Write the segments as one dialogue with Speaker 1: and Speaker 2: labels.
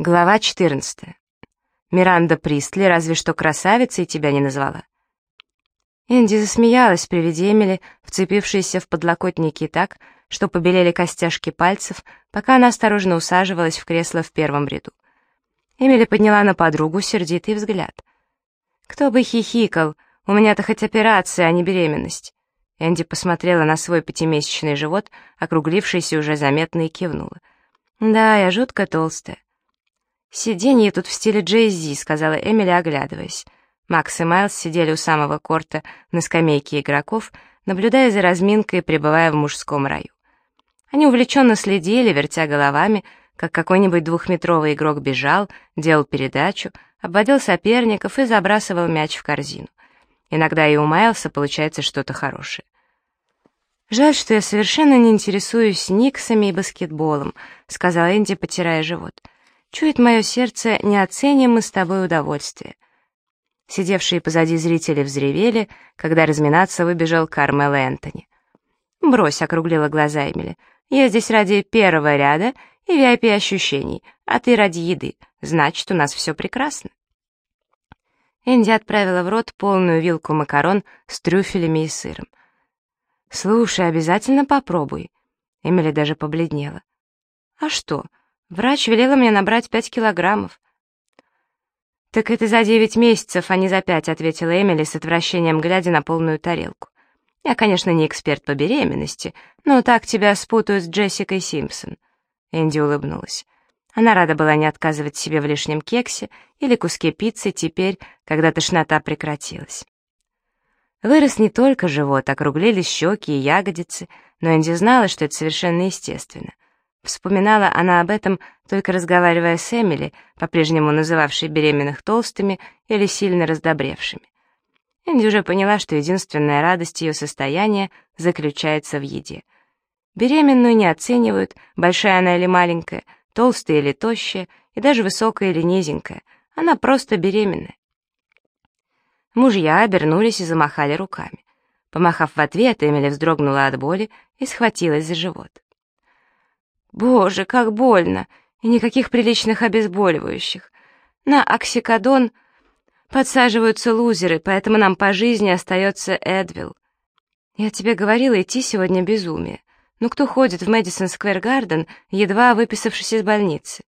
Speaker 1: Глава 14. Миранда Пристли разве что красавицей тебя не назвала. Энди засмеялась при виде Эмили, вцепившейся в подлокотники так, что побелели костяшки пальцев, пока она осторожно усаживалась в кресло в первом ряду. Эмили подняла на подругу сердитый взгляд. «Кто бы хихикал, у меня-то хоть операция, а не беременность». Энди посмотрела на свой пятимесячный живот, округлившийся уже заметно, и кивнула. «Да, я жутко толстая. «Сиденье тут в стиле Джей-Зи», — сказала Эмили, оглядываясь. Макс и Майлз сидели у самого корта на скамейке игроков, наблюдая за разминкой пребывая в мужском раю. Они увлеченно следили, вертя головами, как какой-нибудь двухметровый игрок бежал, делал передачу, обводил соперников и забрасывал мяч в корзину. Иногда и у Майлса получается что-то хорошее. «Жаль, что я совершенно не интересуюсь Никсами и баскетболом», — сказала Энди, потирая живот. «Я Чует мое сердце, не оценим мы с тобой удовольствие. Сидевшие позади зрители взревели, когда разминаться выбежал Кармел Энтони. «Брось», — округлила глаза Эмили, — «я здесь ради первого ряда и VIP-ощущений, а ты ради еды. Значит, у нас все прекрасно». Энди отправила в рот полную вилку макарон с трюфелями и сыром. «Слушай, обязательно попробуй». Эмили даже побледнела. «А что?» Врач велела мне набрать пять килограммов. «Так это за девять месяцев, а не за пять», — ответила Эмили с отвращением, глядя на полную тарелку. «Я, конечно, не эксперт по беременности, но так тебя спутают с Джессикой Симпсон». Энди улыбнулась. Она рада была не отказывать себе в лишнем кексе или куске пиццы теперь, когда тошнота прекратилась. Вырос не только живот, округлились щеки и ягодицы, но Энди знала, что это совершенно естественно — Вспоминала она об этом, только разговаривая с Эмили, по-прежнему называвшей беременных толстыми или сильно раздобревшими. Энди уже поняла, что единственная радость ее состояния заключается в еде. Беременную не оценивают, большая она или маленькая, толстая или тощая, и даже высокая или низенькая. Она просто беременная. Мужья обернулись и замахали руками. Помахав в ответ, Эмили вздрогнула от боли и схватилась за живот. Боже, как больно! И никаких приличных обезболивающих. На оксикодон подсаживаются лузеры, поэтому нам по жизни остается Эдвилл. Я тебе говорила идти сегодня безумие. Ну кто ходит в Мэдисон Сквер Гарден, едва выписавшись из больницы?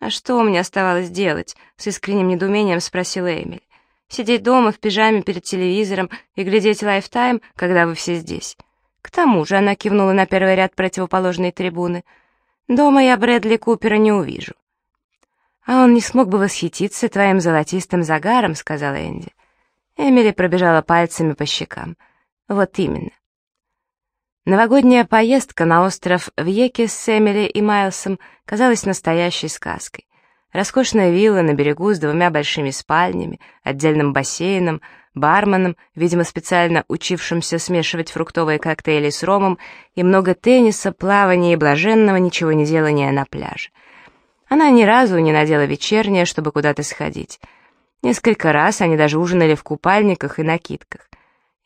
Speaker 1: А что мне оставалось делать? С искренним недоумением спросила Эмили. Сидеть дома в пижаме перед телевизором и глядеть Lifetime, когда вы все здесь. К тому же она кивнула на первый ряд противоположной трибуны — Дома я Брэдли Купера не увижу». «А он не смог бы восхититься твоим золотистым загаром», — сказала Энди. Эмили пробежала пальцами по щекам. «Вот именно». Новогодняя поездка на остров Вьекес с Эмили и Майлсом казалась настоящей сказкой. Роскошная вилла на берегу с двумя большими спальнями, отдельным бассейном, барменом, видимо, специально учившимся смешивать фруктовые коктейли с ромом, и много тенниса, плавания и блаженного ничего не делания на пляже. Она ни разу не надела вечернее, чтобы куда-то сходить. Несколько раз они даже ужинали в купальниках и накидках.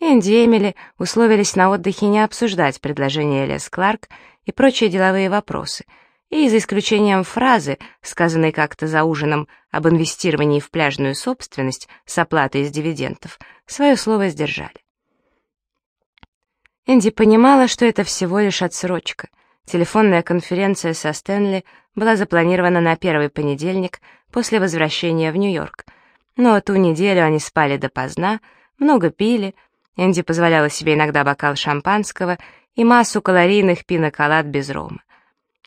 Speaker 1: Энди и Эмили условились на отдыхе не обсуждать предложения Элис Кларк и прочие деловые вопросы — и, за исключением фразы, сказанной как-то за ужином об инвестировании в пляжную собственность с оплатой из дивидендов, свое слово сдержали. Энди понимала, что это всего лишь отсрочка. Телефонная конференция со Стэнли была запланирована на первый понедельник после возвращения в Нью-Йорк. Но ту неделю они спали допоздна, много пили, Энди позволяла себе иногда бокал шампанского и массу калорийных пиноколад без рома.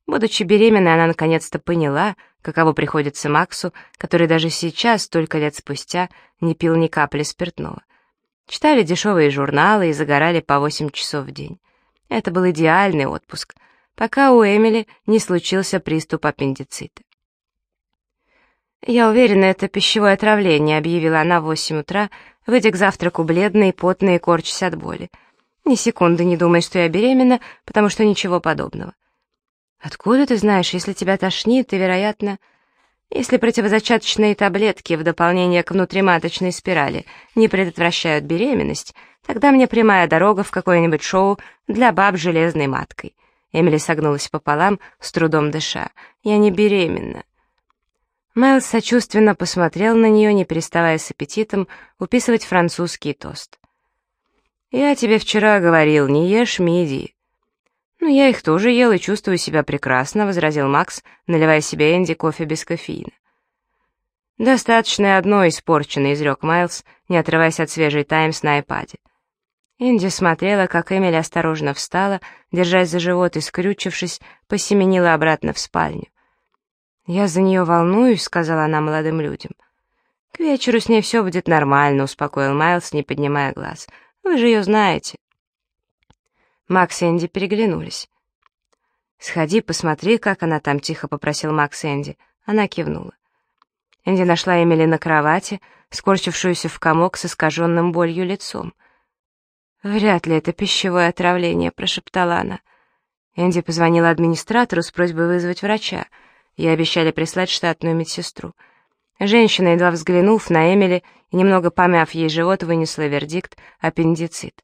Speaker 1: Будучи беременной, она наконец-то поняла, каково приходится Максу, который даже сейчас, столько лет спустя, не пил ни капли спиртного. Читали дешевые журналы и загорали по 8 часов в день. Это был идеальный отпуск, пока у Эмили не случился приступ аппендицита. «Я уверена, это пищевое отравление», — объявила она в 8 утра, выйдя к завтраку бледной, потной и корчась от боли. «Ни секунды не думай, что я беременна, потому что ничего подобного. «Откуда ты знаешь, если тебя тошнит, и, вероятно...» Если противозачаточные таблетки в дополнение к внутриматочной спирали не предотвращают беременность, тогда мне прямая дорога в какое-нибудь шоу для баб железной маткой. Эмили согнулась пополам, с трудом дыша. «Я не беременна». Майлз сочувственно посмотрел на нее, не переставая с аппетитом уписывать французский тост. «Я тебе вчера говорил, не ешь мидии». «Ну, я их тоже ел и чувствую себя прекрасно», — возразил Макс, наливая себе Энди кофе без кофеина. «Достаточно одно испорченное», — изрек Майлз, не отрываясь от свежей «Таймс» на айпаде. Энди смотрела, как Эмили осторожно встала, держась за живот и, скрючившись, посеменила обратно в спальню. «Я за нее волнуюсь», — сказала она молодым людям. «К вечеру с ней все будет нормально», — успокоил Майлз, не поднимая глаз. «Вы же ее знаете». Макс и Энди переглянулись. «Сходи, посмотри, как она там», — тихо попросил Макс Энди. Она кивнула. Энди нашла Эмили на кровати, скорчившуюся в комок с искаженным болью лицом. «Вряд ли это пищевое отравление», — прошептала она. Энди позвонила администратору с просьбой вызвать врача — Ей обещали прислать штатную медсестру. Женщина, едва взглянув на Эмили и немного помяв ей живот, вынесла вердикт «аппендицит».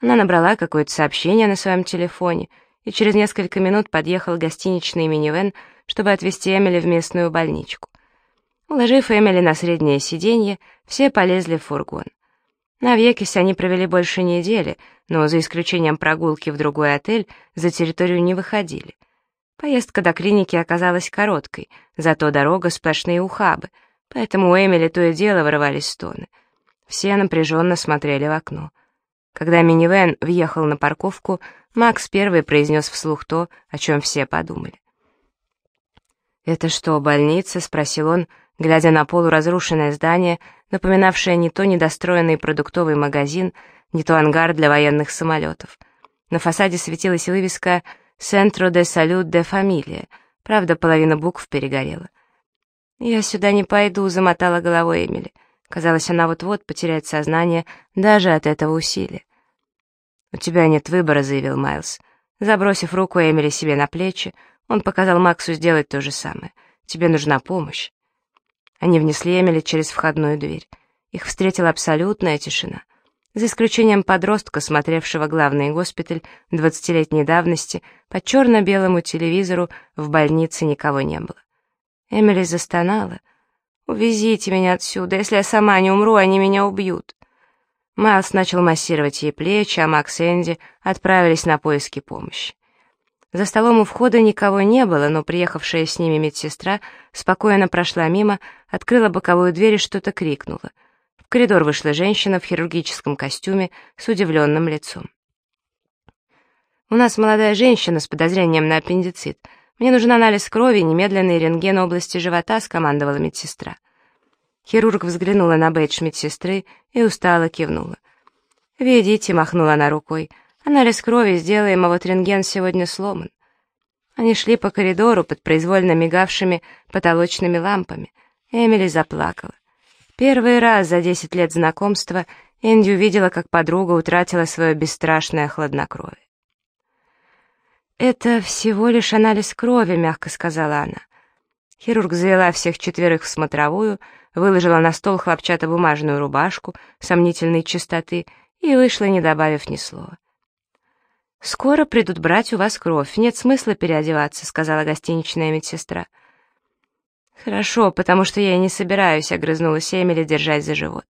Speaker 1: Она набрала какое-то сообщение на своем телефоне и через несколько минут подъехал гостиничный минивэн, чтобы отвезти Эмили в местную больничку. Уложив Эмили на среднее сиденье, все полезли в фургон. На Вьекисе они провели больше недели, но за исключением прогулки в другой отель за территорию не выходили. Поездка до клиники оказалась короткой, зато дорога сплошные ухабы, поэтому у Эмили то и дело вырывались стоны. Все напряженно смотрели в окно. Когда минивэн въехал на парковку, Макс первый произнес вслух то, о чем все подумали. «Это что, больница?» — спросил он, глядя на полуразрушенное здание, напоминавшее не то недостроенный продуктовый магазин, не то ангар для военных самолетов. На фасаде светилась вывеска «Центро де салют де фамилия». Правда, половина букв перегорела. «Я сюда не пойду», — замотала головой Эмили. Казалось, она вот-вот потеряет сознание даже от этого усилия. «У тебя нет выбора», — заявил Майлз. Забросив руку Эмили себе на плечи, он показал Максу сделать то же самое. «Тебе нужна помощь». Они внесли Эмили через входную дверь. Их встретила абсолютная тишина за исключением подростка, смотревшего главный госпиталь двадцатилетней давности, по черно-белому телевизору в больнице никого не было. Эмили застонала. «Увезите меня отсюда, если я сама не умру, они меня убьют». Майлз начал массировать ей плечи, а Макс и Энди отправились на поиски помощи. За столом у входа никого не было, но приехавшая с ними медсестра спокойно прошла мимо, открыла боковую дверь и что-то крикнула — в коридор вышла женщина в хирургическом костюме с удивленным лицом. «У нас молодая женщина с подозрением на аппендицит. Мне нужен анализ крови немедленный рентген области живота», — скомандовала медсестра. Хирург взглянула на бейдж медсестры и устало кивнула. «Ведите», — махнула она рукой. «Анализ крови сделаем, а вот рентген сегодня сломан». Они шли по коридору под произвольно мигавшими потолочными лампами. Эмили заплакала. Первый раз за десять лет знакомства Энди увидела, как подруга утратила свое бесстрашное хладнокровие. «Это всего лишь анализ крови», — мягко сказала она. Хирург завела всех четверых в смотровую, выложила на стол хлопчатобумажную рубашку сомнительной чистоты и вышла, не добавив ни слова. «Скоро придут брать у вас кровь, нет смысла переодеваться», — сказала гостиничная медсестра. «Хорошо, потому что я и не собираюсь», — огрызнулась Эмили, держась за живот.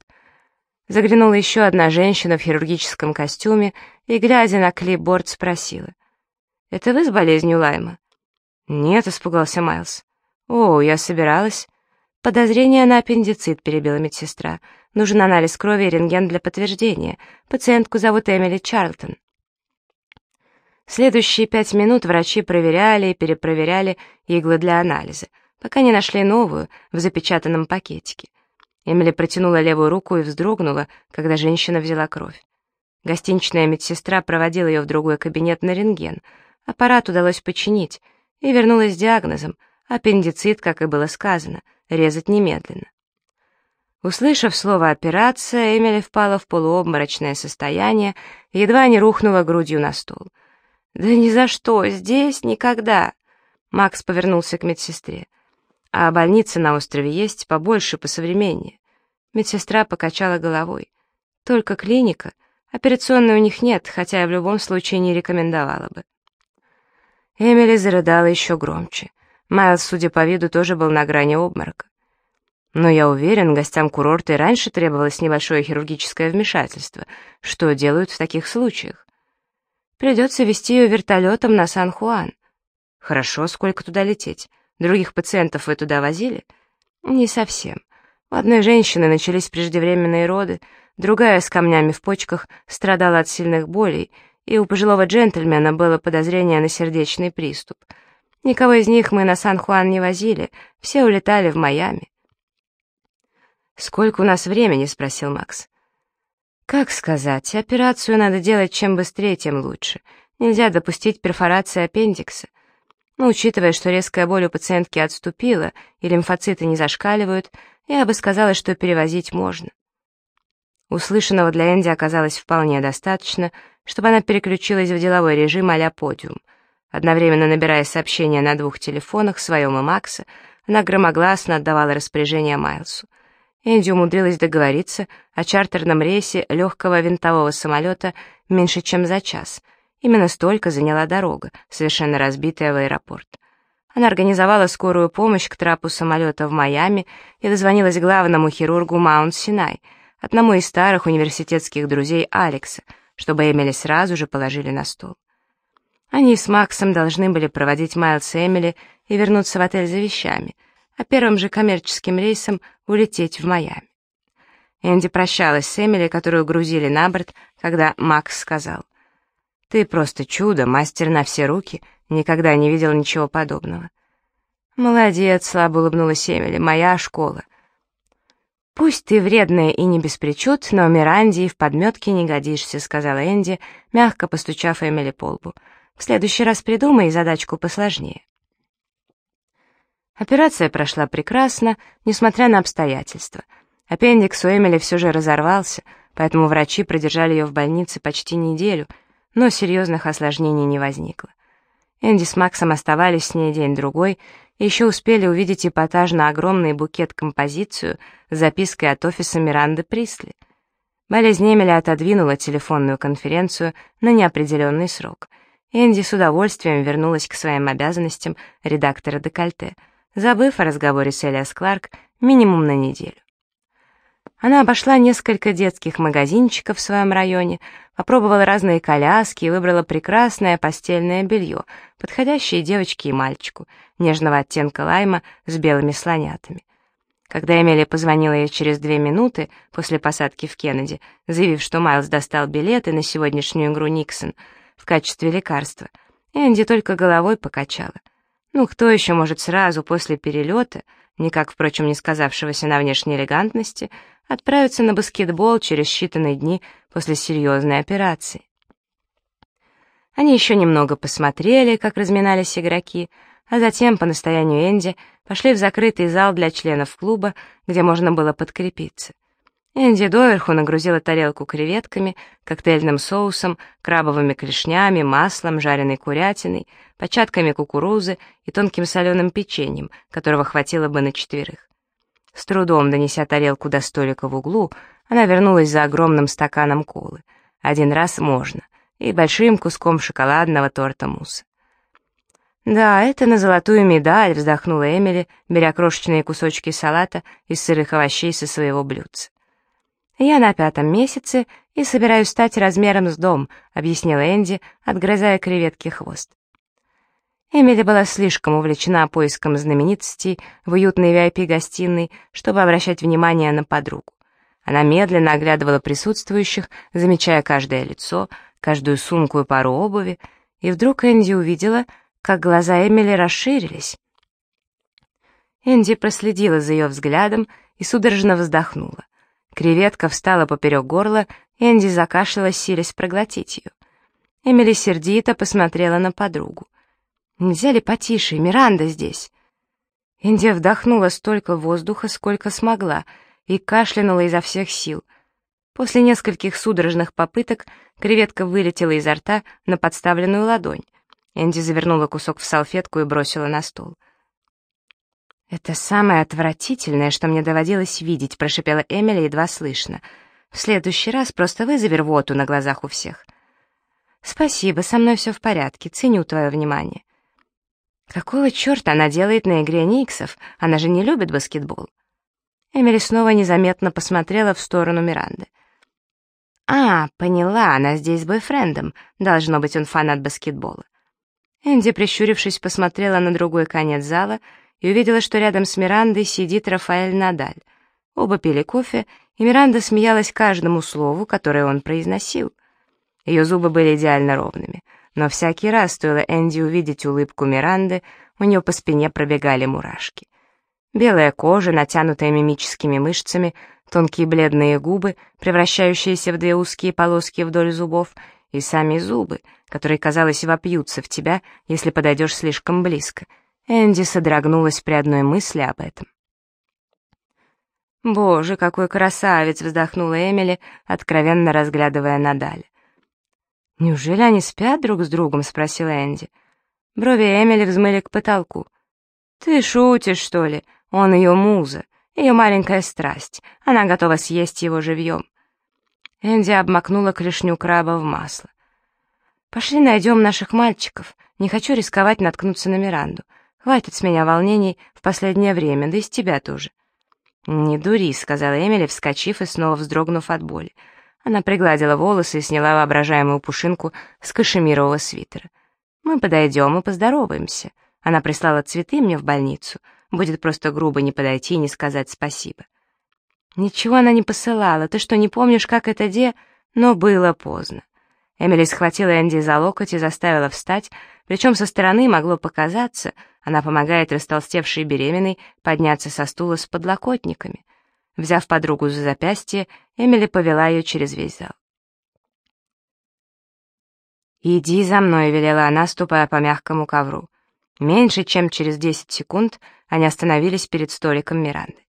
Speaker 1: Заглянула еще одна женщина в хирургическом костюме и, глядя на клипборд, спросила. «Это вы с болезнью Лайма?» «Нет», — испугался Майлз. «О, я собиралась». «Подозрение на аппендицит», — перебила медсестра. «Нужен анализ крови и рентген для подтверждения. Пациентку зовут Эмили Чарлтон». Следующие пять минут врачи проверяли и перепроверяли иглы для анализа пока не нашли новую в запечатанном пакетике. Эмили протянула левую руку и вздрогнула, когда женщина взяла кровь. Гостиничная медсестра проводила ее в другой кабинет на рентген. Аппарат удалось починить, и вернулась с диагнозом аппендицит, как и было сказано, резать немедленно. Услышав слово «операция», Эмили впала в полуобморочное состояние едва не рухнула грудью на стол. «Да ни за что, здесь никогда!» Макс повернулся к медсестре. А больница на острове есть, побольше, посовременнее. Медсестра покачала головой. Только клиника. Операционной у них нет, хотя я в любом случае не рекомендовала бы. Эмили зарыдала еще громче. Майлз, судя по виду, тоже был на грани обморока. Но я уверен, гостям курорта и раньше требовалось небольшое хирургическое вмешательство. Что делают в таких случаях? Придется везти ее вертолетом на Сан-Хуан. Хорошо, сколько туда лететь? Других пациентов вы туда возили? Не совсем. У одной женщины начались преждевременные роды, другая с камнями в почках страдала от сильных болей, и у пожилого джентльмена было подозрение на сердечный приступ. Никого из них мы на Сан-Хуан не возили, все улетали в Майами. «Сколько у нас времени?» — спросил Макс. «Как сказать, операцию надо делать чем быстрее, тем лучше. Нельзя допустить перфорации аппендикса. Но учитывая, что резкая боль у пациентки отступила и лимфоциты не зашкаливают, я бы сказала, что перевозить можно». Услышанного для Энди оказалось вполне достаточно, чтобы она переключилась в деловой режим а-ля подиум. Одновременно набирая сообщения на двух телефонах, своем и Макса, она громогласно отдавала распоряжение Майлсу. Энди умудрилась договориться о чартерном рейсе легкого винтового самолета меньше, чем за час. Именно столько заняла дорога, совершенно разбитая в аэропорт. Она организовала скорую помощь к трапу самолета в Майами и дозвонилась главному хирургу Маунт-Синай, одному из старых университетских друзей Алекса, чтобы Эмили сразу же положили на стол. Они с Максом должны были проводить Майлз и Эмили и вернуться в отель за вещами, а первым же коммерческим рейсом улететь в Майами. Энди прощалась с Эмили, которую грузили на борт, когда Макс сказал, «Ты просто чудо, мастер на все руки, никогда не видел ничего подобного». «Молодец», — слабо улыбнулась Эмили, — «моя школа». «Пусть ты вредная и не без причуд, но Миранде и в подметке не годишься», — сказала Энди, мягко постучав Эмили по лбу. «В следующий раз придумай задачку посложнее». Операция прошла прекрасно, несмотря на обстоятельства. Аппендикс у Эмили все же разорвался, поэтому врачи продержали ее в больнице почти неделю, но серьезных осложнений не возникло. Энди с Максом оставались с ней день-другой и еще успели увидеть эпатаж на огромный букет-композицию с запиской от офиса Миранды Присли. Болезнь Эмили отодвинула телефонную конференцию на неопределенный срок. Энди с удовольствием вернулась к своим обязанностям редактора «Декольте», забыв о разговоре с Элиас Кларк минимум на неделю. Она обошла несколько детских магазинчиков в своем районе, попробовала разные коляски и выбрала прекрасное постельное белье, подходящее девочке и мальчику, нежного оттенка лайма с белыми слонятами. Когда Эмилия позвонила ей через две минуты после посадки в Кеннеди, заявив, что Майлз достал билеты на сегодняшнюю игру Никсон в качестве лекарства, Энди только головой покачала — ну, кто еще может сразу после перелета, никак, впрочем, не сказавшегося на внешней элегантности, отправиться на баскетбол через считанные дни после серьезной операции? Они еще немного посмотрели, как разминались игроки, а затем, по настоянию Энди, пошли в закрытый зал для членов клуба, где можно было подкрепиться. Энди доверху нагрузила тарелку креветками, коктейльным соусом, крабовыми клешнями, маслом, жареной курятиной, початками кукурузы и тонким соленым печеньем, которого хватило бы на четверых. С трудом донеся тарелку до столика в углу, она вернулась за огромным стаканом колы. Один раз можно, и большим куском шоколадного торта мусса. «Да, это на золотую медаль», — вздохнула Эмили, беря крошечные кусочки салата из сырых овощей со своего блюдца. «Я на пятом месяце и собираюсь стать размером с дом», — объяснила Энди, отгрызая креветки хвост. Эмили была слишком увлечена поиском знаменитостей в уютной VIP-гостиной, чтобы обращать внимание на подругу. Она медленно оглядывала присутствующих, замечая каждое лицо, каждую сумку и пару обуви, и вдруг Энди увидела, как глаза Эмили расширились. Энди проследила за ее взглядом и судорожно вздохнула. Креветка встала поперек горла, Энди закашлялась, силясь проглотить ее. Эмили сердито посмотрела на подругу. «Нельзя ли потише? Миранда здесь!» Энди вдохнула столько воздуха, сколько смогла, и кашлянула изо всех сил. После нескольких судорожных попыток креветка вылетела изо рта на подставленную ладонь. Энди завернула кусок в салфетку и бросила на стол. «Это самое отвратительное, что мне доводилось видеть», — прошипела Эмили едва слышно. «В следующий раз просто вызови рвоту на глазах у всех». «Спасибо, со мной все в порядке, ценю твое внимание». Какого черта она делает на игре Никсов? Она же не любит баскетбол. Эмили снова незаметно посмотрела в сторону Миранды. «А, поняла, она здесь с бойфрендом. Должно быть, он фанат баскетбола». Энди, прищурившись, посмотрела на другой конец зала и увидела, что рядом с Мирандой сидит Рафаэль Надаль. Оба пили кофе, и Миранда смеялась каждому слову, которое он произносил. Ее зубы были идеально ровными, но всякий раз стоило Энди увидеть улыбку Миранды, у нее по спине пробегали мурашки. Белая кожа, натянутая мимическими мышцами, тонкие бледные губы, превращающиеся в две узкие полоски вдоль зубов, и сами зубы, которые, казалось, вопьются в тебя, если подойдешь слишком близко. Энди содрогнулась при одной мысли об этом. «Боже, какой красавец!» — вздохнула Эмили, откровенно разглядывая Надаль. «Неужели они спят друг с другом?» — спросила Энди. Брови Эмили взмыли к потолку. «Ты шутишь, что ли? Он ее муза, ее маленькая страсть. Она готова съесть его живьем. Энди обмакнула клешню краба в масло. «Пошли найдем наших мальчиков. Не хочу рисковать наткнуться на Миранду. Хватит с меня волнений в последнее время, да и с тебя тоже». «Не дури», — сказала Эмили, вскочив и снова вздрогнув от боли. Она пригладила волосы и сняла воображаемую пушинку с кашемирового свитера. «Мы подойдем и поздороваемся». Она прислала цветы мне в больницу — Будет просто грубо не подойти и не сказать спасибо. Ничего она не посылала, ты что, не помнишь, как это де... Но было поздно. Эмили схватила Энди за локоть и заставила встать, причем со стороны могло показаться, она помогает растолстевшей беременной подняться со стула с подлокотниками. Взяв подругу за запястье, Эмили повела ее через весь зал. «Иди за мной», — велела она, ступая по мягкому ковру. Меньше чем через 10 секунд они остановились перед столиком Миранды.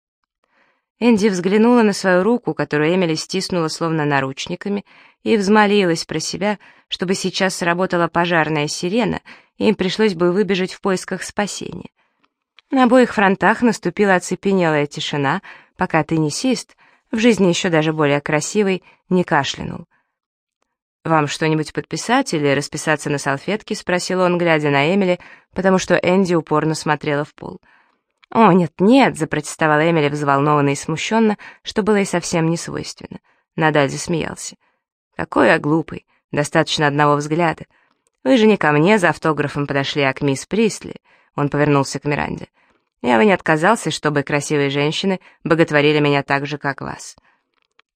Speaker 1: Энди взглянула на свою руку, которую Эмили стиснула словно наручниками, и взмолилась про себя, чтобы сейчас сработала пожарная сирена, им пришлось бы выбежать в поисках спасения. На обоих фронтах наступила оцепенелая тишина, пока теннисист, в жизни еще даже более красивый, не кашлянул. «Вам что-нибудь подписать или расписаться на салфетке?» — спросил он, глядя на Эмили, потому что Энди упорно смотрела в пол. «О, нет-нет», — запротестовала Эмили взволнованно и смущенно, что было и совсем не свойственно. Надаль засмеялся. «Какой я глупый, достаточно одного взгляда. Вы же не ко мне за автографом подошли, а к мисс Присли». Он повернулся к Миранде. «Я бы не отказался, чтобы красивые женщины боготворили меня так же, как вас».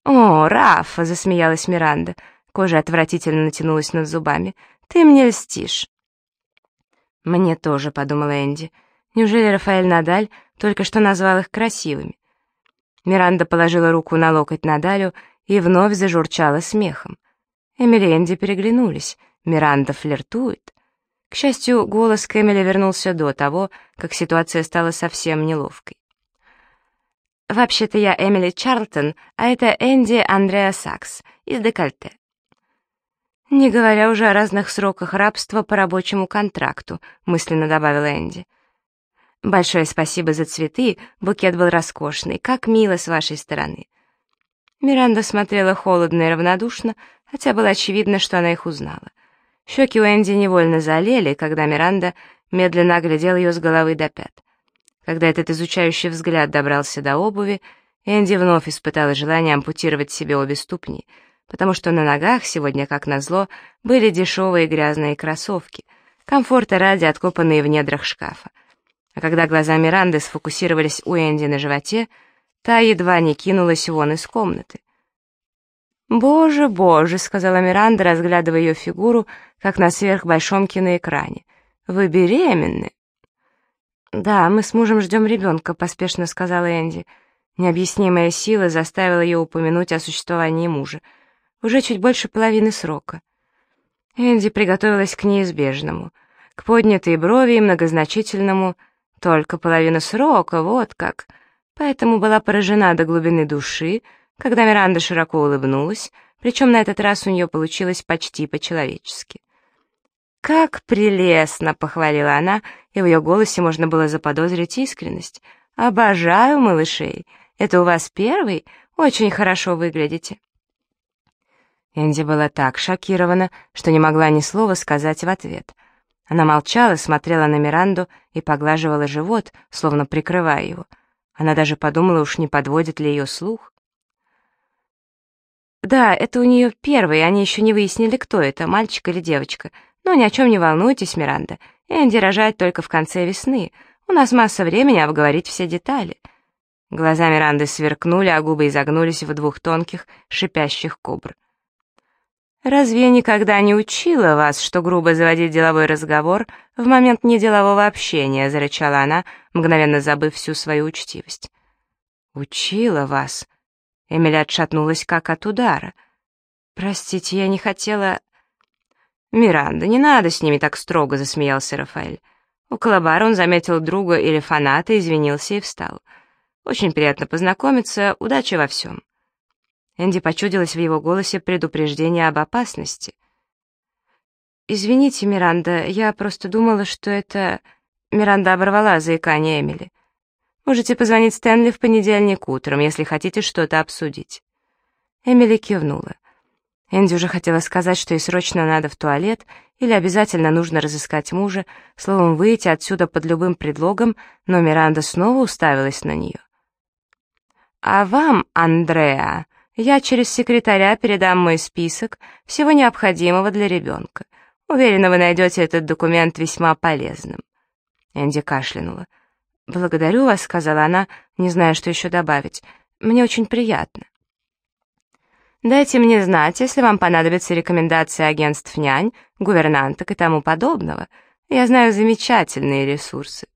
Speaker 1: «О, Раф!» — засмеялась Миранда — Кожа отвратительно натянулась над зубами. «Ты мне льстишь». «Мне тоже», — подумала Энди. «Неужели Рафаэль Надаль только что назвал их красивыми?» Миранда положила руку на локоть Надалю и вновь зажурчала смехом. Эмили и Энди переглянулись. Миранда флиртует. К счастью, голос к Эмили вернулся до того, как ситуация стала совсем неловкой. «Вообще-то я Эмили Чарлтон, а это Энди Андреа Сакс из декольте. «Не говоря уже о разных сроках рабства по рабочему контракту», — мысленно добавила Энди. «Большое спасибо за цветы, букет был роскошный, как мило с вашей стороны». Миранда смотрела холодно и равнодушно, хотя было очевидно, что она их узнала. Щеки у Энди невольно залили, когда Миранда медленно оглядел ее с головы до пят. Когда этот изучающий взгляд добрался до обуви, Энди вновь испытала желание ампутировать себе обе ступни — потому что на ногах сегодня, как назло, были дешевые грязные кроссовки, комфорта ради откопанные в недрах шкафа. А когда глаза Миранды сфокусировались у Энди на животе, та едва не кинулась вон из комнаты. «Боже, боже», — сказала Миранда, разглядывая ее фигуру, как на сверхбольшом киноэкране. «Вы беременны?» «Да, мы с мужем ждем ребенка», — поспешно сказала Энди. Необъяснимая сила заставила ее упомянуть о существовании мужа — уже чуть больше половины срока. Энди приготовилась к неизбежному, к поднятой брови и многозначительному «только половина срока, вот как». Поэтому была поражена до глубины души, когда Миранда широко улыбнулась, причем на этот раз у нее получилось почти по-человечески. «Как прелестно!» — похвалила она, и в ее голосе можно было заподозрить искренность. «Обожаю малышей! Это у вас первый? Очень хорошо выглядите!» Энди была так шокирована, что не могла ни слова сказать в ответ. Она молчала, смотрела на Миранду и поглаживала живот, словно прикрывая его. Она даже подумала, уж не подводит ли ее слух. «Да, это у нее первый, они еще не выяснили, кто это, мальчик или девочка. Но ни о чем не волнуйтесь, Миранда. Энди рожает только в конце весны. У нас масса времени обговорить все детали». Глаза Миранды сверкнули, а губы изогнулись в двух тонких, шипящих кобр. «Разве я никогда не учила вас, что грубо заводить деловой разговор в момент неделового общения?» — зарычала она, мгновенно забыв всю свою учтивость. «Учила вас?» Эмили отшатнулась как от удара. «Простите, я не хотела...» «Миранда, не надо с ними так строго», — засмеялся Рафаэль. Около бара он заметил друга или фаната, извинился и встал. «Очень приятно познакомиться, удачи во всем». Энди почудилось в его голосе предупреждение об опасности. «Извините, Миранда, я просто думала, что это...» Миранда оборвала заикание Эмили. «Можете позвонить Стэнли в понедельник утром, если хотите что-то обсудить». Эмили кивнула. Энди уже хотела сказать, что ей срочно надо в туалет или обязательно нужно разыскать мужа, словом, выйти отсюда под любым предлогом, но Миранда снова уставилась на нее. «А вам, Андреа, я через секретаря передам мой список всего необходимого для ребенка. Уверена, вы найдете этот документ весьма полезным». Энди кашлянула. «Благодарю вас», — сказала она, не зная, что еще добавить. «Мне очень приятно». «Дайте мне знать, если вам понадобятся рекомендации агентств нянь, гувернанток и тому подобного. Я знаю замечательные ресурсы».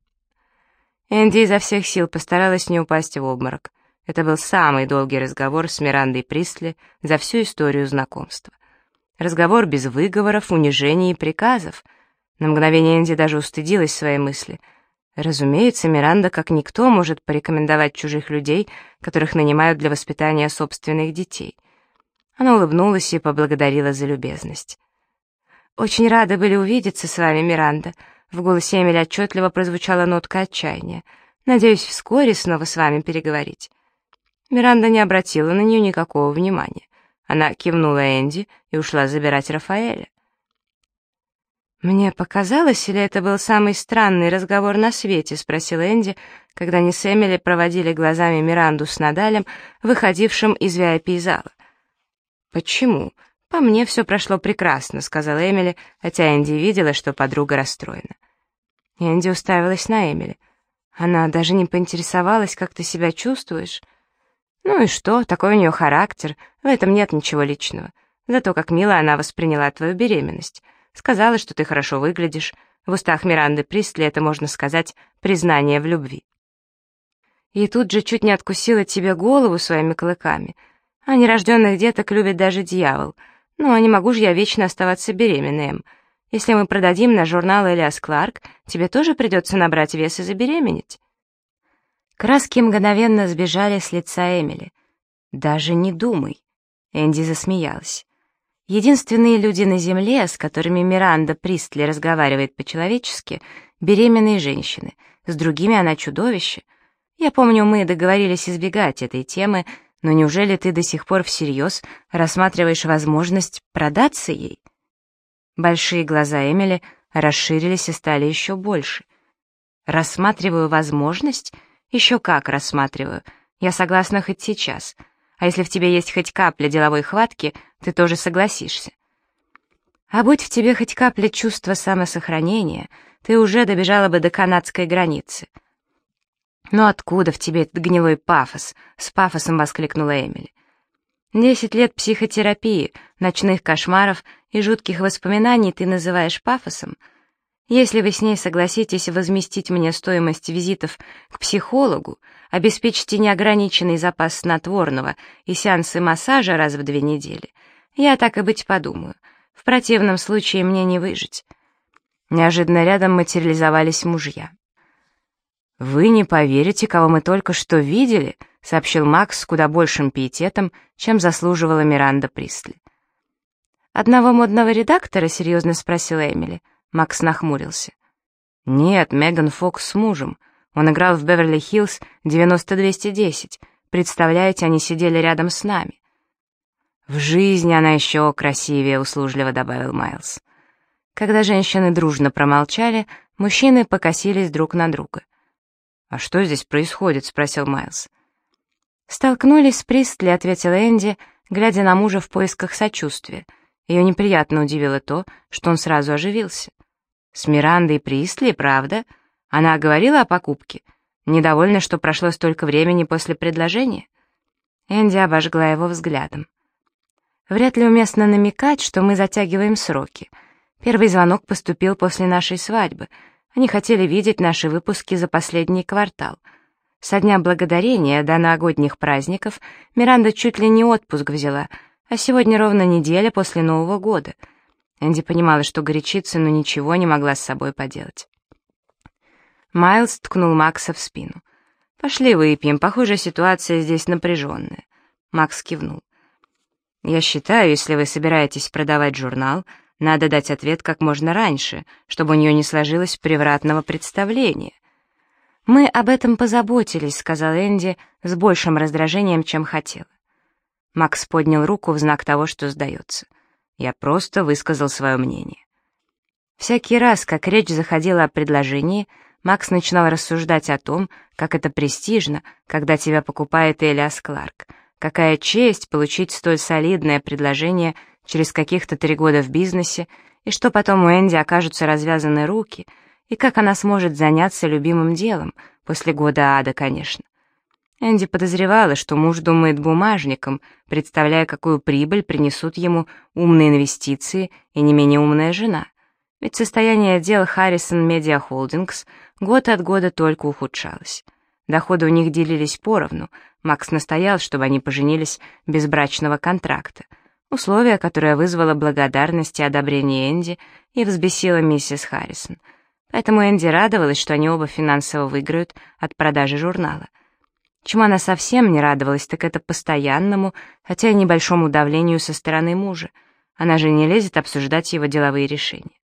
Speaker 1: Энди изо всех сил постаралась не упасть в обморок. Это был самый долгий разговор с Мирандой Присли за всю историю знакомства. Разговор без выговоров, унижений и приказов. На мгновение Энди даже устыдилась своей мысли. Разумеется, Миранда, как никто, может порекомендовать чужих людей, которых нанимают для воспитания собственных детей. Она улыбнулась и поблагодарила за любезность. «Очень рады были увидеться с вами, Миранда». В голосе Эмили отчетливо прозвучала нотка отчаяния. «Надеюсь, вскоре снова с вами переговорить». Миранда не обратила на нее никакого внимания. Она кивнула Энди и ушла забирать Рафаэля. «Мне показалось, или это был самый странный разговор на свете?» — спросил Энди, когда они с Эмили проводили глазами Миранду с Надалем, выходившим из VIP-зала. «Почему? По мне все прошло прекрасно», — сказала Эмили, хотя Энди видела, что подруга расстроена. Энди уставилась на Эмили. Она даже не поинтересовалась, как ты себя чувствуешь. Ну и что, такой у нее характер, в этом нет ничего личного. Зато как мило она восприняла твою беременность. Сказала, что ты хорошо выглядишь. В устах Миранды Пристли это, можно сказать, признание в любви. И тут же чуть не откусила тебе голову своими клыками. А нерожденных деток любит даже дьявол. Ну, а не могу же я вечно оставаться беременной. Если мы продадим на журнал Элиас Кларк, тебе тоже придется набрать вес и забеременеть. Краски мгновенно сбежали с лица Эмили. «Даже не думай», — Энди засмеялась. Единственные люди на Земле, с которыми Миранда Пристли разговаривает по-человечески, беременные женщины. С другими она чудовище. Я помню, мы договорились избегать этой темы, но неужели ты до сих пор всерьез рассматриваешь возможность продаться ей? Большие глаза Эмили расширились и стали еще больше. Рассматриваю возможность еще как рассматриваю. Я согласна хоть сейчас. А если в тебе есть хоть капля деловой хватки, ты тоже согласишься. А будь в тебе хоть капля чувства самосохранения, ты уже добежала бы до канадской границы. «Но откуда в тебе этот гнилой пафос?» — с пафосом воскликнула Эмили. «Десять лет психотерапии, ночных кошмаров и жутких воспоминаний ты называешь пафосом?» Если вы с ней согласитесь возместить мне стоимость визитов к психологу, обеспечите неограниченный запас снотворного и сеансы массажа раз в две недели, я так и быть подумаю. В противном случае мне не выжить. Неожиданно рядом материализовались мужья. «Вы не поверите, кого мы только что видели», — сообщил Макс с куда большим пиететом, чем заслуживала Миранда Присли. «Одного модного редактора?» — серьезно спросила Эмили. — Макс нахмурился. «Нет, Меган Фокс с мужем. Он играл в Беверли-Хиллз 90-210. Представляете, они сидели рядом с нами». «В жизни она еще красивее», — услужливо добавил Майлз. Когда женщины дружно промолчали, мужчины покосились друг на друга. «А что здесь происходит?» — спросил Майлз. «Столкнулись с Пристли», — ответила Энди, глядя на мужа в поисках сочувствия. Ее неприятно удивило то, что он сразу оживился. «С Мирандой Пристли, правда? Она говорила о покупке? Недовольна, что прошло столько времени после предложения?» Энди обожгла его взглядом. «Вряд ли уместно намекать, что мы затягиваем сроки. Первый звонок поступил после нашей свадьбы. Они хотели видеть наши выпуски за последний квартал». Со дня благодарения до новогодних праздников Миранда чуть ли не отпуск взяла, а сегодня ровно неделя после Нового года. Энди понимала, что горячится, но ничего не могла с собой поделать. Майлз ткнул Макса в спину. «Пошли выпьем, похоже, ситуация здесь напряженная». Макс кивнул. «Я считаю, если вы собираетесь продавать журнал, надо дать ответ как можно раньше, чтобы у нее не сложилось превратного представления. «Мы об этом позаботились», — сказал Энди с большим раздражением, чем хотела. Макс поднял руку в знак того, что сдается. Я просто высказал свое мнение. Всякий раз, как речь заходила о предложении, Макс начинал рассуждать о том, как это престижно, когда тебя покупает Элиас Кларк. Какая честь получить столь солидное предложение через каких-то три года в бизнесе, и что потом у Энди окажутся развязаны руки — и как она сможет заняться любимым делом, после года ада, конечно. Энди подозревала, что муж думает бумажником, представляя, какую прибыль принесут ему умные инвестиции и не менее умная жена. Ведь состояние дел Харрисон Медиа Холдингс год от года только ухудшалось. Доходы у них делились поровну, Макс настоял, чтобы они поженились без брачного контракта. Условие, которое вызвало благодарность и одобрение Энди и взбесило миссис Харрисон — Поэтому Энди радовалась, что они оба финансово выиграют от продажи журнала. Чему она совсем не радовалась, так это постоянному, хотя и небольшому давлению со стороны мужа. Она же не лезет обсуждать его деловые решения.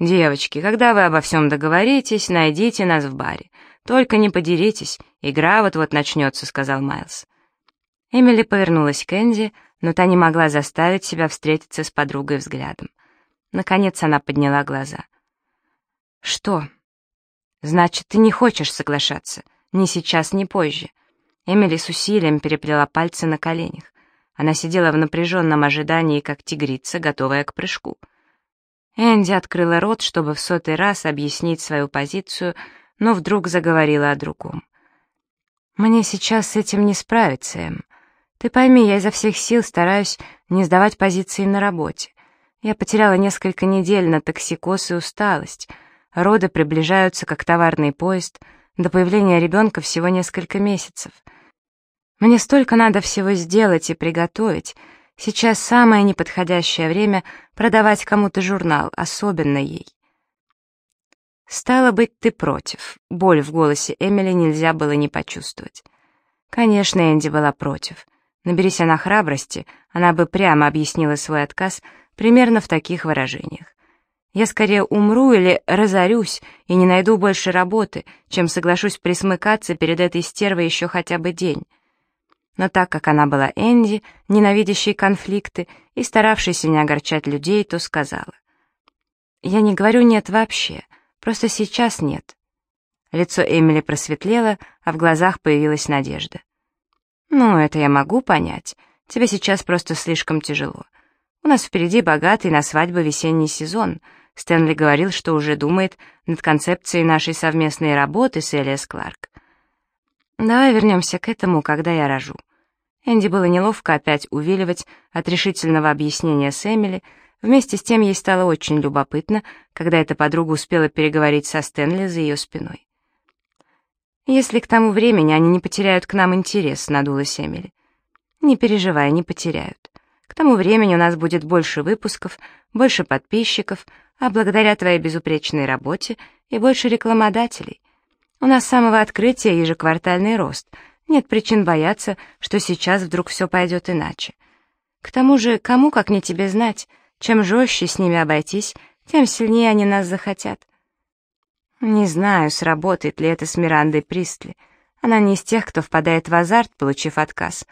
Speaker 1: «Девочки, когда вы обо всем договоритесь, найдите нас в баре. Только не подеритесь, игра вот-вот начнется», — сказал Майлз. Эмили повернулась к Энди, но та не могла заставить себя встретиться с подругой взглядом. Наконец она подняла глаза. «Что?» «Значит, ты не хочешь соглашаться. Ни сейчас, ни позже». Эмили с усилием переплела пальцы на коленях. Она сидела в напряженном ожидании, как тигрица, готовая к прыжку. Энди открыла рот, чтобы в сотый раз объяснить свою позицию, но вдруг заговорила о другом. «Мне сейчас с этим не справиться, Эм. Ты пойми, я изо всех сил стараюсь не сдавать позиции на работе. Я потеряла несколько недель на токсикоз и усталость — Роды приближаются, как товарный поезд, до появления ребенка всего несколько месяцев. Мне столько надо всего сделать и приготовить. Сейчас самое неподходящее время продавать кому-то журнал, особенно ей. «Стало быть, ты против». Боль в голосе Эмили нельзя было не почувствовать. Конечно, Энди была против. Наберись она храбрости, она бы прямо объяснила свой отказ примерно в таких выражениях. Я скорее умру или разорюсь и не найду больше работы, чем соглашусь присмыкаться перед этой стервой еще хотя бы день. Но так как она была Энди, ненавидящей конфликты и старавшейся не огорчать людей, то сказала. «Я не говорю «нет» вообще, просто сейчас нет». Лицо Эмили просветлело, а в глазах появилась надежда. «Ну, это я могу понять. Тебе сейчас просто слишком тяжело. У нас впереди богатый на свадьбы весенний сезон — Стэнли говорил, что уже думает над концепцией нашей совместной работы с Элиас Кларк. Давай вернемся к этому, когда я рожу. Энди было неловко опять увиливать от решительного объяснения с Эмили, вместе с тем ей стало очень любопытно, когда эта подруга успела переговорить со Стэнли за ее спиной. «Если к тому времени они не потеряют к нам интерес», — надулась Эмили. «Не переживай, не потеряют. К тому времени у нас будет больше выпусков, больше подписчиков, а благодаря твоей безупречной работе и больше рекламодателей. У нас с самого открытия ежеквартальный рост. Нет причин бояться, что сейчас вдруг все пойдет иначе. К тому же, кому, как не тебе знать, чем жестче с ними обойтись, тем сильнее они нас захотят. Не знаю, сработает ли это с Мирандой Пристли. Она не из тех, кто впадает в азарт, получив отказ.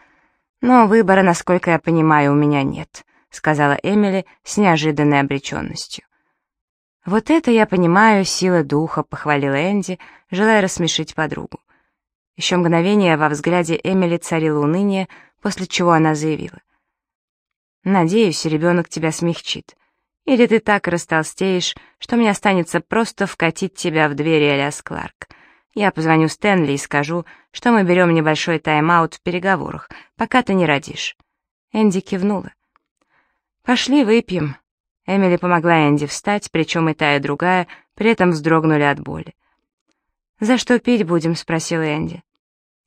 Speaker 1: Но выбора, насколько я понимаю, у меня нет. сказала Эмили с неожиданной обреченностью. «Вот это я понимаю, сила духа», — похвалила Энди, желая рассмешить подругу. Еще мгновение во взгляде Эмили царило уныние, после чего она заявила. «Надеюсь, ребенок тебя смягчит. Или ты так растолстеешь, что мне останется просто вкатить тебя в двери Элиас Кларк. Я позвоню Стэнли и скажу, что мы берем небольшой тайм-аут в переговорах, пока ты не родишь». Энди кивнула. «Пошли выпьем». Эмили помогла Энди встать, причем и та, и другая при этом вздрогнули от боли. «За что пить будем?» — спросил Энди.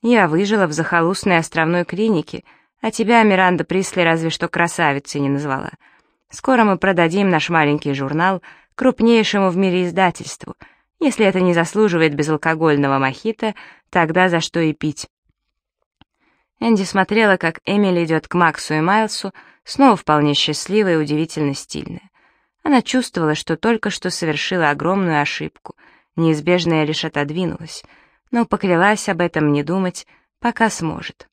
Speaker 1: «Я выжила в захолустной островной клинике, а тебя Миранда Присли разве что красавицей не назвала. Скоро мы продадим наш маленький журнал крупнейшему в мире издательству. Если это не заслуживает безалкогольного мохито, тогда за что и пить?» Энди смотрела, как Эмили идет к Максу и Майлсу, снова вполне счастливая и удивительно стильная. Она чувствовала, что только что совершила огромную ошибку, неизбежная лишь отодвинулась, но поклялась об этом не думать, пока сможет.